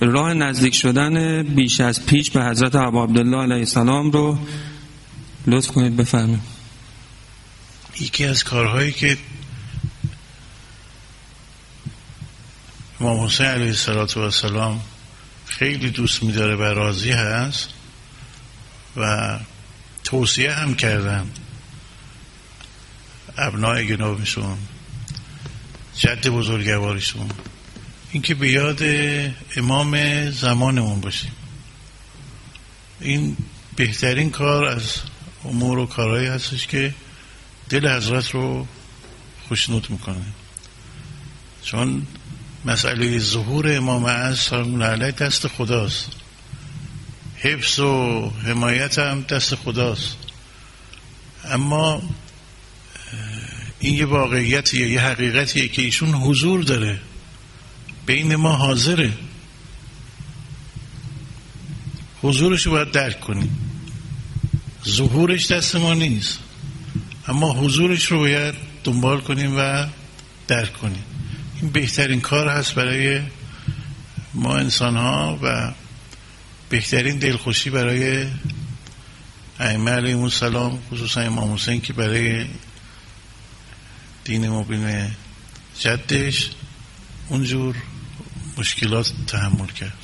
راه نزدیک شدن بیش از پیش به حضرت عبا عبدالله علیه السلام رو لطف کنید بفرمایید. یکی از کارهایی که امام حسین علیه السلام خیلی دوست میداره و راضی هست و توصیه هم کردن. ابنای گنابشون جد بزرگواریشون اینکه به یاد امام زمانمون باشیم. این بهترین کار از امور و کارهایی هستش که دل حضرت رو خوشنود می‌کنه. چون مسئله ظهور امام از سلام علیه دست خداست. حفظ و حمایت هم دست خداست. اما این یه واقعیتیه یه حقیقتیه که ایشون حضور داره. بین ما حاضره. حضورش رو باید درک کنیم. ظهورش دست ما نیست. اما حضورش رو باید دنبال کنیم و درک کنیم. این بهترین کار هست برای ما انسان ها و بهترین دلخوشی برای ائمه علیهم السلام خصوصا امام حسین که برای دین مبین جدش اونجور مشکلات تحمل کرد.